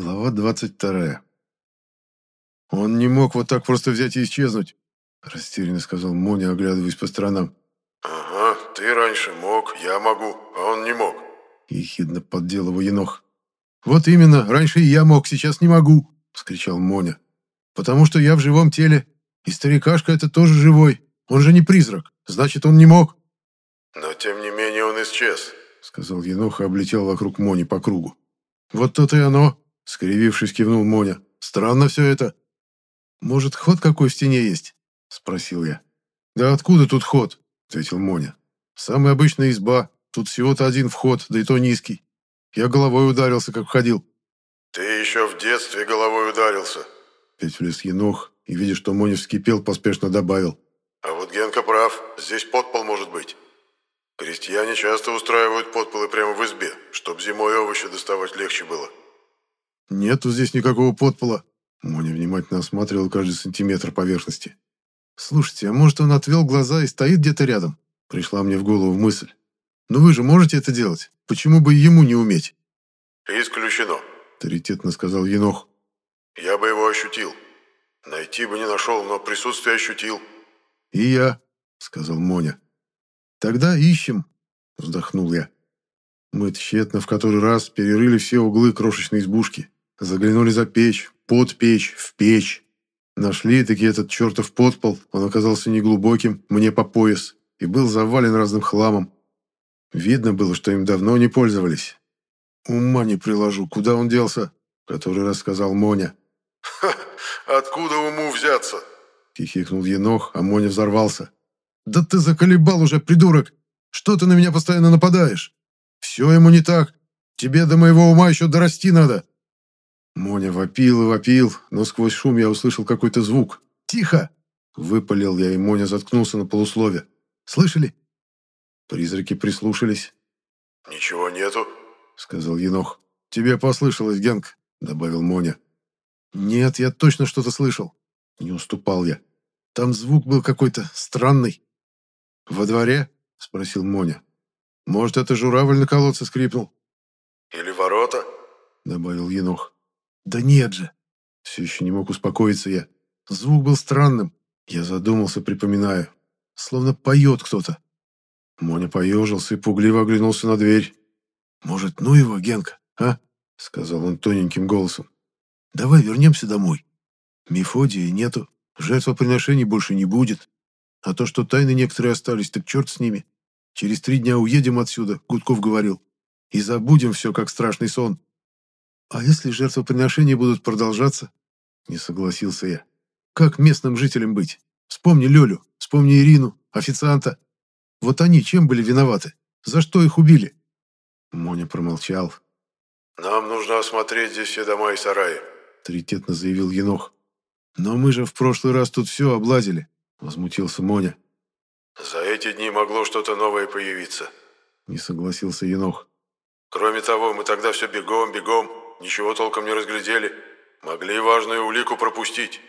Глава 22. «Он не мог вот так просто взять и исчезнуть», – растерянно сказал Моня, оглядываясь по сторонам. «Ага, ты раньше мог, я могу, а он не мог», – ехидно поддел его Енох. «Вот именно, раньше и я мог, сейчас не могу», – вскричал Моня. «Потому что я в живом теле, и старикашка это тоже живой, он же не призрак, значит, он не мог». «Но тем не менее он исчез», – сказал Енох и облетел вокруг Мони по кругу. «Вот то-то и оно», Скривившись, кивнул Моня. «Странно все это». «Может, ход какой в стене есть?» Спросил я. «Да откуда тут ход?» Ответил Моня. «Самая обычная изба. Тут всего-то один вход, да и то низкий. Я головой ударился, как входил». «Ты еще в детстве головой ударился». Петь влез енох и, видя, что Моня вскипел, поспешно добавил. «А вот Генка прав. Здесь подпол может быть. Крестьяне часто устраивают подполы прямо в избе, чтобы зимой овощи доставать легче было». «Нету здесь никакого подпола». Моня внимательно осматривал каждый сантиметр поверхности. «Слушайте, а может, он отвел глаза и стоит где-то рядом?» Пришла мне в голову мысль. «Ну вы же можете это делать? Почему бы ему не уметь?» «Исключено», — авторитетно сказал Енох. «Я бы его ощутил. Найти бы не нашел, но присутствие ощутил». «И я», — сказал Моня. «Тогда ищем», — вздохнул я. Мы тщетно в который раз перерыли все углы крошечной избушки. Заглянули за печь, под печь, в печь. Нашли таки этот чертов подпол, он оказался неглубоким, мне по пояс, и был завален разным хламом. Видно было, что им давно не пользовались. «Ума не приложу, куда он делся?» — который раз сказал Моня. «Ха, откуда уму взяться?» — хихикнул Енох, а Моня взорвался. «Да ты заколебал уже, придурок! Что ты на меня постоянно нападаешь? Все ему не так! Тебе до моего ума еще дорасти надо!» Моня вопил и вопил, но сквозь шум я услышал какой-то звук. «Тихо!» Выпалил я, и Моня заткнулся на полуслове. «Слышали?» Призраки прислушались. «Ничего нету», — сказал Енох. «Тебе послышалось, Генк», — добавил Моня. «Нет, я точно что-то слышал». Не уступал я. Там звук был какой-то странный. «Во дворе?» — спросил Моня. «Может, это журавль на колодце скрипнул?» «Или ворота?» — добавил Енох. «Да нет же!» Все еще не мог успокоиться я. Звук был странным. Я задумался, припоминая. Словно поет кто-то. Моня поежился и пугливо оглянулся на дверь. «Может, ну его, Генка, а?» — сказал он тоненьким голосом. «Давай вернемся домой. Мефодия нету, жертвоприношений больше не будет. А то, что тайны некоторые остались, так черт с ними. Через три дня уедем отсюда, Гудков говорил, и забудем все, как страшный сон. «А если жертвоприношения будут продолжаться?» Не согласился я. «Как местным жителям быть? Вспомни Лёлю, вспомни Ирину, официанта. Вот они чем были виноваты? За что их убили?» Моня промолчал. «Нам нужно осмотреть здесь все дома и сараи», — авторитетно заявил Енох. «Но мы же в прошлый раз тут все облазили», — возмутился Моня. «За эти дни могло что-то новое появиться», — не согласился Енох. «Кроме того, мы тогда все бегом, бегом, Ничего толком не разглядели. Могли важную улику пропустить».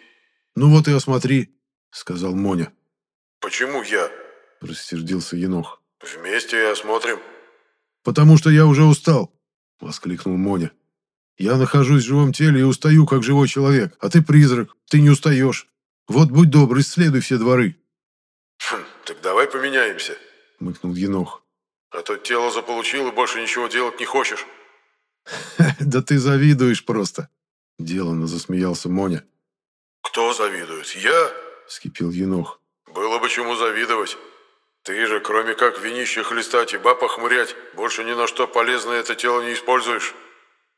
«Ну вот и осмотри», — сказал Моня. «Почему я?» — рассердился Енох. «Вместе и осмотрим». «Потому что я уже устал», — воскликнул Моня. «Я нахожусь в живом теле и устаю, как живой человек, а ты призрак, ты не устаешь. Вот будь добр, исследуй все дворы». «Хм, так давай поменяемся», — мыкнул Енох. «А то тело заполучил и больше ничего делать не хочешь». «Да ты завидуешь просто!» – деланно засмеялся Моня. «Кто завидует? Я?» – вскипел Енох. «Было бы чему завидовать. Ты же, кроме как винище хлестать и баб охмурять, больше ни на что полезное это тело не используешь».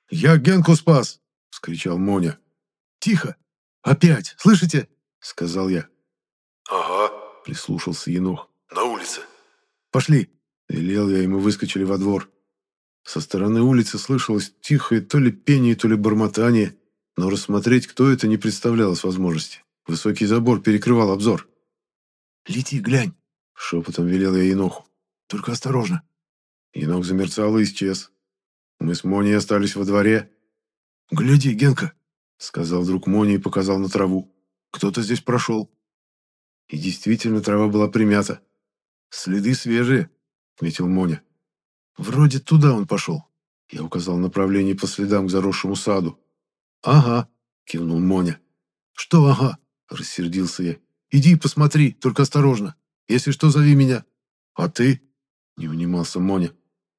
«Я Генку спас!» – вскричал Моня. «Тихо! Опять! Слышите?» – сказал я. «Ага», – прислушался Енох. «На улице». «Пошли!» – велел я, и мы выскочили во двор. Со стороны улицы слышалось тихое то ли пение, то ли бормотание, но рассмотреть, кто это, не представлялось возможности. Высокий забор перекрывал обзор. «Лети, глянь!» — шепотом велел я Еноху. «Только осторожно!» Енох замерцал и исчез. Мы с Моней остались во дворе. «Гляди, Генка!» — сказал вдруг Моня и показал на траву. «Кто-то здесь прошел». И действительно трава была примята. «Следы свежие», — отметил Моня. «Вроде туда он пошел». Я указал направление по следам к заросшему саду. «Ага», — кивнул Моня. «Что ага?» — рассердился я. «Иди посмотри, только осторожно. Если что, зови меня». «А ты?» — не унимался Моня.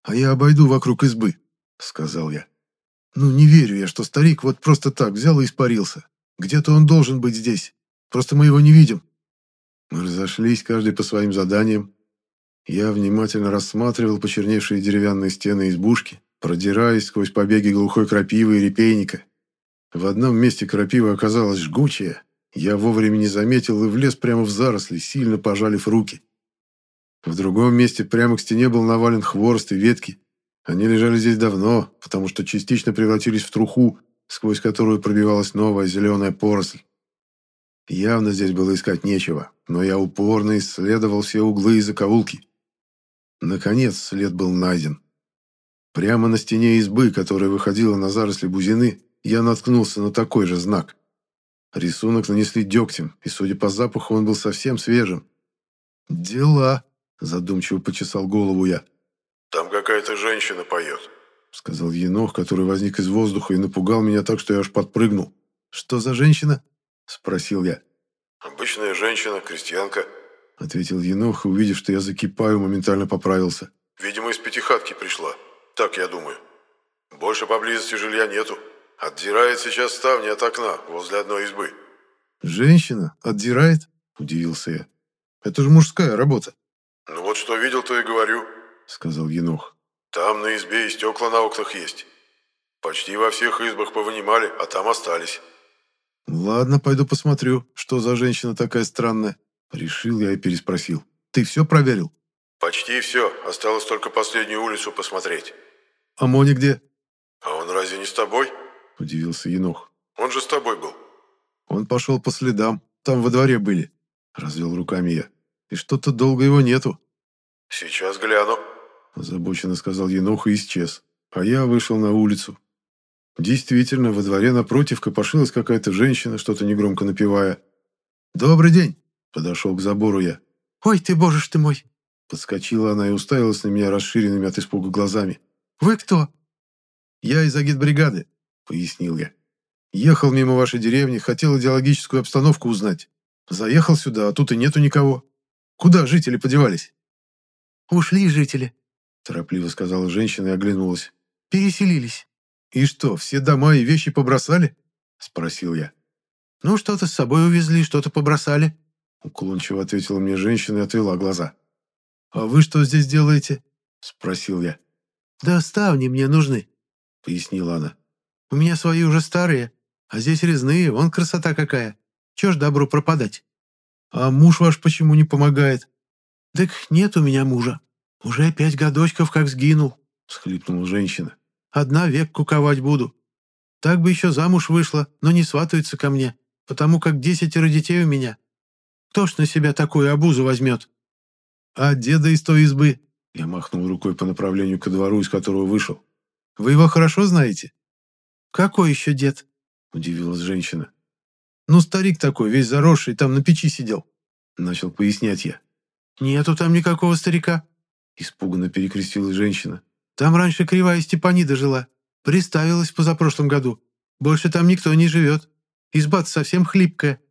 «А я обойду вокруг избы», — сказал я. «Ну, не верю я, что старик вот просто так взял и испарился. Где-то он должен быть здесь. Просто мы его не видим». Мы разошлись, каждый по своим заданиям. Я внимательно рассматривал почерневшие деревянные стены избушки, продираясь сквозь побеги глухой крапивы и репейника. В одном месте крапива оказалась жгучая. Я вовремя не заметил и влез прямо в заросли, сильно пожалив руки. В другом месте прямо к стене был навален хворост и ветки. Они лежали здесь давно, потому что частично превратились в труху, сквозь которую пробивалась новая зеленая поросль. Явно здесь было искать нечего, но я упорно исследовал все углы и закоулки. Наконец след был найден. Прямо на стене избы, которая выходила на заросли бузины, я наткнулся на такой же знак. Рисунок нанесли дегтем, и, судя по запаху, он был совсем свежим. «Дела», — задумчиво почесал голову я. «Там какая-то женщина поет», — сказал енох, который возник из воздуха и напугал меня так, что я аж подпрыгнул. «Что за женщина?» — спросил я. «Обычная женщина, крестьянка», — ответил енох, и, увидев, что я закипаю, моментально поправился. «Видимо, из пятихатки пришла. Так я думаю. Больше поблизости жилья нету». Отдирает сейчас ставни от окна возле одной избы. Женщина? Отдирает? Удивился я. Это же мужская работа. Ну вот что видел, то и говорю, сказал Енох. Там на избе и стекла на окнах есть. Почти во всех избах повынимали, а там остались. Ладно, пойду посмотрю, что за женщина такая странная. Решил я и переспросил. Ты все проверил? Почти все. Осталось только последнюю улицу посмотреть. А Моня где? А он разве не с тобой? – удивился Енох. «Он же с тобой был». «Он пошел по следам. Там во дворе были», – развел руками я. «И что-то долго его нету». «Сейчас гляну», – озабоченно сказал Енох и исчез. А я вышел на улицу. Действительно, во дворе напротив копошилась какая-то женщина, что-то негромко напевая. «Добрый день!» – подошел к забору я. «Ой ты, боже ж ты мой!» Подскочила она и уставилась на меня расширенными от испуга глазами. «Вы кто?» «Я из агитбригады», — пояснил я. «Ехал мимо вашей деревни, хотел идеологическую обстановку узнать. Заехал сюда, а тут и нету никого. Куда жители подевались?» «Ушли жители», — торопливо сказала женщина и оглянулась. «Переселились». «И что, все дома и вещи побросали?» — спросил я. «Ну, что-то с собой увезли, что-то побросали», — уклончиво ответила мне женщина и отвела глаза. «А вы что здесь делаете?» — спросил я. «Да ставни мне нужны», — пояснила она. У меня свои уже старые, а здесь резные, вон красота какая. Чё ж добру пропадать? А муж ваш почему не помогает? Так нет у меня мужа. Уже пять годочков как сгинул, всхлипнула женщина. Одна век куковать буду. Так бы еще замуж вышла, но не сватаются ко мне, потому как десятеро детей у меня. Кто ж на себя такую обузу возьмет? А деда из той избы? Я махнул рукой по направлению ко двору, из которого вышел. Вы его хорошо знаете? «Какой еще дед?» – удивилась женщина. «Ну, старик такой, весь заросший, там на печи сидел», – начал пояснять я. «Нету там никакого старика», – испуганно перекрестилась женщина. «Там раньше кривая Степанида жила. Приставилась позапрошлом году. Больше там никто не живет. изба совсем хлипкая».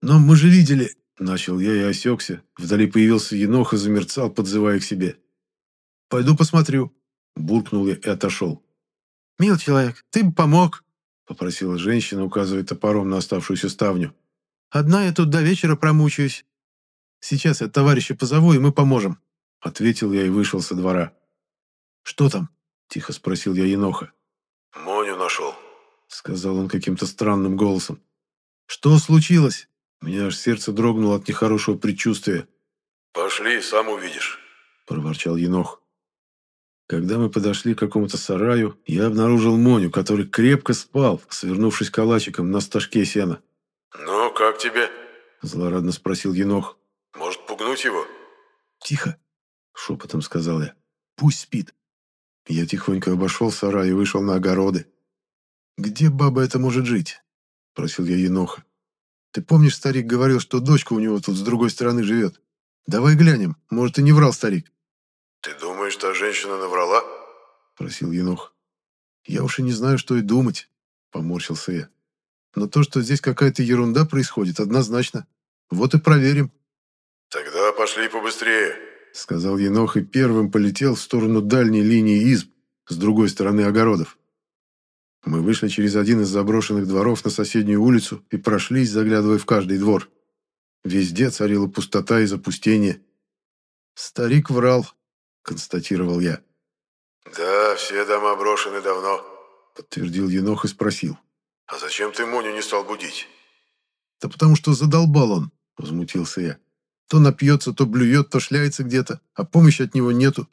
«Но мы же видели...» – начал я и осекся. Вдали появился енох и замерцал, подзывая к себе. «Пойду посмотрю», – буркнул я и отошел. «Мил человек, ты бы помог», — попросила женщина, указывая топором на оставшуюся ставню. «Одна я тут до вечера промучаюсь». «Сейчас я товарища позову, и мы поможем», — ответил я и вышел со двора. «Что там?» — тихо спросил я еноха. «Моню нашел», — сказал он каким-то странным голосом. «Что случилось?» У меня аж сердце дрогнуло от нехорошего предчувствия. «Пошли, сам увидишь», — проворчал енох. Когда мы подошли к какому-то сараю, я обнаружил Моню, который крепко спал, свернувшись калачиком на стажке сена. «Ну, как тебе?» – злорадно спросил Енох. «Может, пугнуть его?» «Тихо», – шепотом сказал я. «Пусть спит». Я тихонько обошел сарай и вышел на огороды. «Где баба это может жить?» – просил я Еноха. «Ты помнишь, старик говорил, что дочка у него тут с другой стороны живет? Давай глянем, может, и не врал старик». «Ты думаешь, та женщина наврала?» – просил Енох. «Я уж и не знаю, что и думать. — поморщился я. «Но то, что здесь какая-то ерунда происходит, однозначно. Вот и проверим». «Тогда пошли побыстрее», — сказал Енох и первым полетел в сторону дальней линии изб, с другой стороны огородов. Мы вышли через один из заброшенных дворов на соседнюю улицу и прошлись, заглядывая в каждый двор. Везде царила пустота и запустение. «Старик врал», — констатировал я. «Да, все дома брошены давно», — подтвердил Енох и спросил. «А зачем ты Моню не стал будить?» «Да потому что задолбал он», — возмутился я. «То напьется, то блюет, то шляется где-то, а помощи от него нету.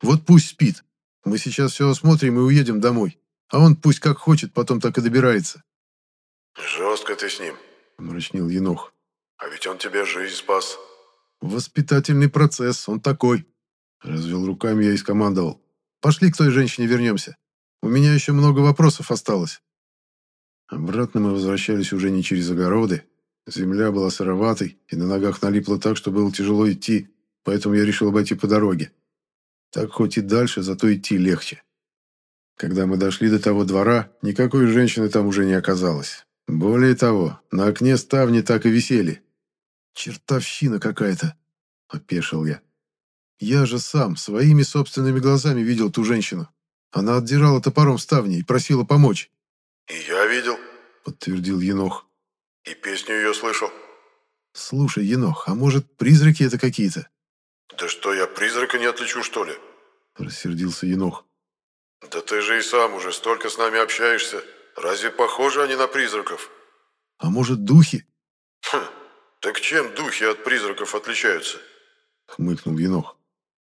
Вот пусть спит. Мы сейчас все осмотрим и уедем домой. А он пусть как хочет, потом так и добирается». «Жестко ты с ним», — мрачнил Енох. «А ведь он тебе жизнь спас». «Воспитательный процесс, он такой». Развел руками я и скомандовал. «Пошли к той женщине вернемся. У меня еще много вопросов осталось». Обратно мы возвращались уже не через огороды. Земля была сыроватой, и на ногах налипло так, что было тяжело идти, поэтому я решил обойти по дороге. Так хоть и дальше, зато идти легче. Когда мы дошли до того двора, никакой женщины там уже не оказалось. Более того, на окне ставни так и висели. «Чертовщина какая-то!» – опешил я. «Я же сам, своими собственными глазами видел ту женщину. Она отдирала топором ставни и просила помочь». «И я видел», – подтвердил Енох. «И песню ее слышал». «Слушай, Енох, а может, призраки это какие-то?» «Да что, я призрака не отличу, что ли?» – рассердился Енох. «Да ты же и сам уже столько с нами общаешься. Разве похожи они на призраков?» «А может, духи?» «Хм, так чем духи от призраков отличаются?» — хмыкнул Енох.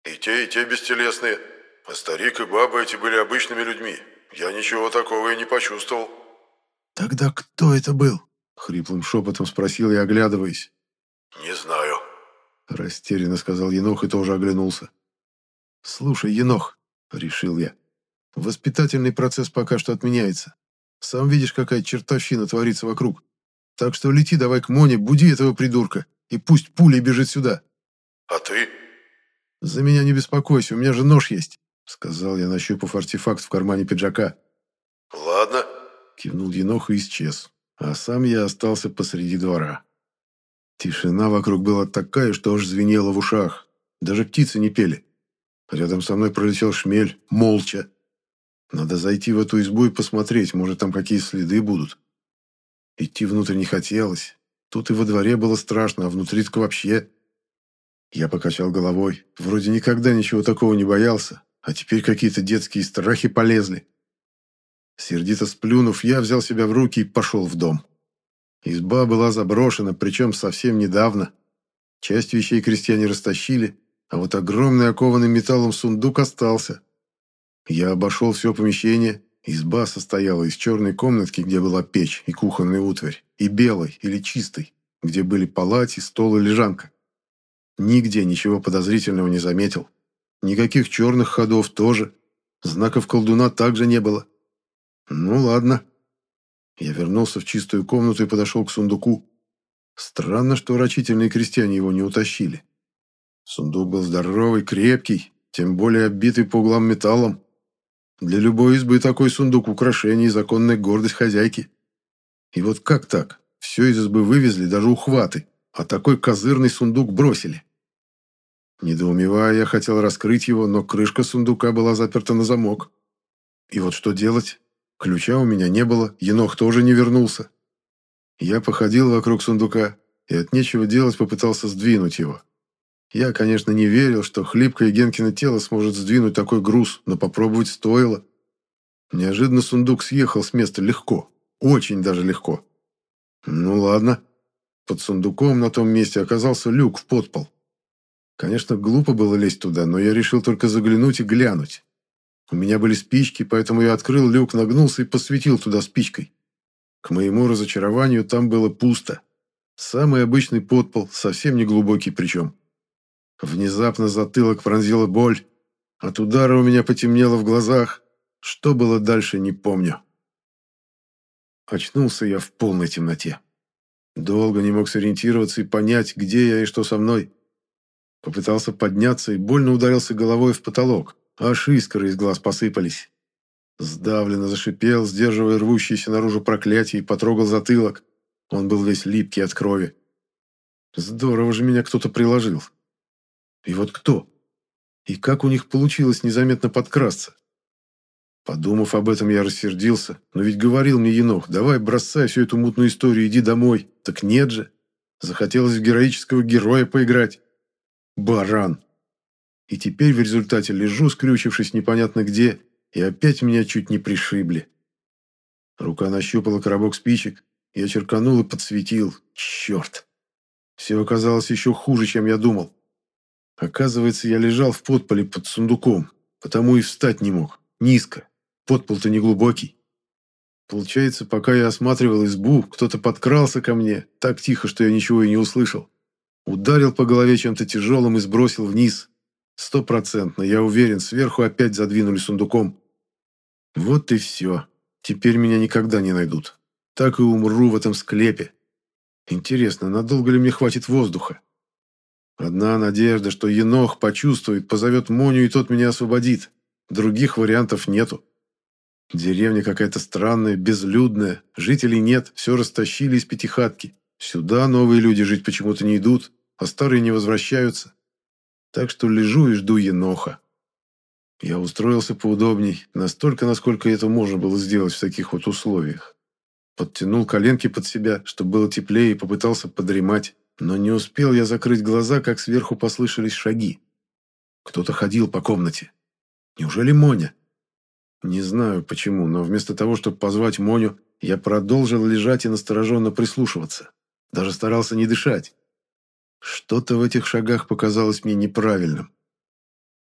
«И те, и те бестелесные. А старик и баба эти были обычными людьми. Я ничего такого и не почувствовал». «Тогда кто это был?» — хриплым шепотом спросил я, оглядываясь. «Не знаю», — растерянно сказал Енох и тоже оглянулся. «Слушай, Енох», — решил я, — «воспитательный процесс пока что отменяется. Сам видишь, какая чертовщина творится вокруг. Так что лети давай к Моне, буди этого придурка, и пусть пулей бежит сюда». «А ты?» «За меня не беспокойся, у меня же нож есть», — сказал я, нащупав артефакт в кармане пиджака. «Ладно», — кивнул Енох и исчез, а сам я остался посреди двора. Тишина вокруг была такая, что аж звенело в ушах. Даже птицы не пели. Рядом со мной пролетел шмель, молча. Надо зайти в эту избу и посмотреть, может, там какие следы будут. Идти внутрь не хотелось. Тут и во дворе было страшно, а внутри так вообще. Я покачал головой. Вроде никогда ничего такого не боялся, а теперь какие-то детские страхи полезли. Сердито сплюнув, я взял себя в руки и пошел в дом. Изба была заброшена, причем совсем недавно. Часть вещей крестьяне растащили, а вот огромный окованный металлом сундук остался. Я обошел все помещение. Изба состояла из черной комнатки, где была печь и кухонная утварь, и белой или чистой, где были палати, стол и лежанка. Нигде ничего подозрительного не заметил. Никаких черных ходов тоже. Знаков колдуна также не было. Ну ладно. Я вернулся в чистую комнату и подошел к сундуку. Странно, что рачительные крестьяне его не утащили. Сундук был здоровый, крепкий, тем более оббитый по углам металлом. Для любой избы такой сундук – украшение и законная гордость хозяйки. И вот как так? Все из избы вывезли, даже ухваты, а такой козырный сундук бросили. Недоумевая, я хотел раскрыть его, но крышка сундука была заперта на замок. И вот что делать? Ключа у меня не было, енох тоже не вернулся. Я походил вокруг сундука и от нечего делать попытался сдвинуть его. Я, конечно, не верил, что хлипкое Генкино тело сможет сдвинуть такой груз, но попробовать стоило. Неожиданно сундук съехал с места легко, очень даже легко. Ну ладно. Под сундуком на том месте оказался люк в подпол. Конечно, глупо было лезть туда, но я решил только заглянуть и глянуть. У меня были спички, поэтому я открыл люк, нагнулся и посветил туда спичкой. К моему разочарованию там было пусто. Самый обычный подпол, совсем не глубокий причем. Внезапно затылок пронзила боль. От удара у меня потемнело в глазах. Что было дальше, не помню. Очнулся я в полной темноте. Долго не мог сориентироваться и понять, где я и что со мной. Попытался подняться и больно ударился головой в потолок. Аж искры из глаз посыпались. Сдавленно зашипел, сдерживая рвущееся наружу проклятие, и потрогал затылок. Он был весь липкий от крови. Здорово же меня кто-то приложил. И вот кто? И как у них получилось незаметно подкрасться? Подумав об этом, я рассердился. Но ведь говорил мне Енох, давай бросай всю эту мутную историю, иди домой. Так нет же. Захотелось в героического героя поиграть. Баран. И теперь в результате лежу, скрючившись непонятно где, и опять меня чуть не пришибли. Рука нащупала коробок спичек, я черканул и подсветил. Черт! Все оказалось еще хуже, чем я думал. Оказывается, я лежал в подполе под сундуком, потому и встать не мог. Низко. Подпол-то не глубокий. Получается, пока я осматривал избу, кто-то подкрался ко мне, так тихо, что я ничего и не услышал. Ударил по голове чем-то тяжелым и сбросил вниз. Стопроцентно, я уверен, сверху опять задвинули сундуком. Вот и все. Теперь меня никогда не найдут. Так и умру в этом склепе. Интересно, надолго ли мне хватит воздуха? Одна надежда, что Енох почувствует, позовет Моню, и тот меня освободит. Других вариантов нету. Деревня какая-то странная, безлюдная, жителей нет, все растащили из пятихатки. Сюда новые люди жить почему-то не идут, а старые не возвращаются. Так что лежу и жду еноха. Я устроился поудобней, настолько, насколько это можно было сделать в таких вот условиях. Подтянул коленки под себя, чтобы было теплее, и попытался подремать. Но не успел я закрыть глаза, как сверху послышались шаги. Кто-то ходил по комнате. Неужели Моня? Не знаю почему, но вместо того, чтобы позвать Моню, я продолжил лежать и настороженно прислушиваться. Даже старался не дышать. Что-то в этих шагах показалось мне неправильным.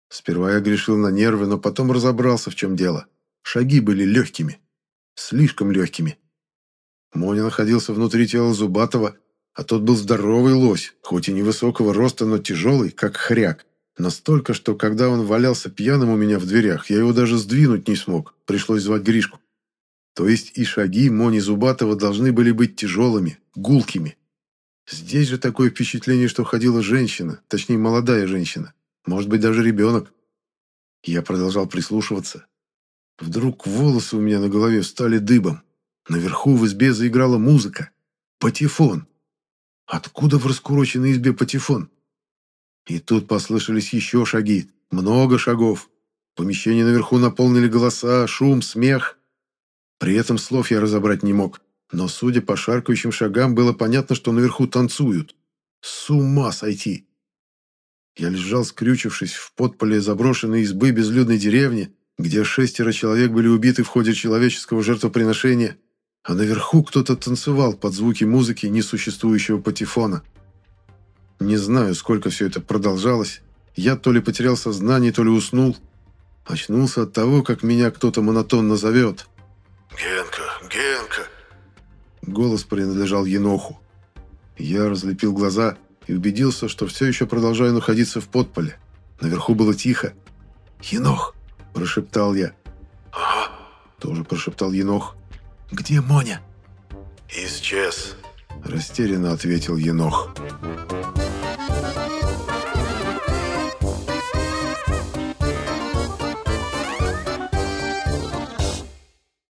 Сперва я грешил на нервы, но потом разобрался, в чем дело. Шаги были легкими. Слишком легкими. Моня находился внутри тела Зубатова, а тот был здоровый лось, хоть и невысокого роста, но тяжелый, как хряк. Настолько, что когда он валялся пьяным у меня в дверях, я его даже сдвинуть не смог, пришлось звать Гришку. То есть и шаги Мони Зубатова должны были быть тяжелыми, гулкими. Здесь же такое впечатление, что ходила женщина, точнее молодая женщина, может быть даже ребенок. Я продолжал прислушиваться. Вдруг волосы у меня на голове встали дыбом. Наверху в избе заиграла музыка. Патефон. Откуда в раскуроченной избе патефон? И тут послышались еще шаги. Много шагов. Помещение наверху наполнили голоса, шум, смех. При этом слов я разобрать не мог. Но, судя по шаркающим шагам, было понятно, что наверху танцуют. С ума сойти! Я лежал, скрючившись, в подполе заброшенной избы безлюдной деревни, где шестеро человек были убиты в ходе человеческого жертвоприношения, а наверху кто-то танцевал под звуки музыки несуществующего патефона. Не знаю, сколько все это продолжалось. Я то ли потерял сознание, то ли уснул. Очнулся от того, как меня кто-то монотонно зовет. «Генка, Генка!» Голос принадлежал Еноху. Я разлепил глаза и убедился, что все еще продолжаю находиться в подполе. Наверху было тихо. «Енох!» – прошептал я. «Ага!» – тоже прошептал Енох. «Где Моня?» «Исчез!» – растерянно ответил Енох. «Енох!»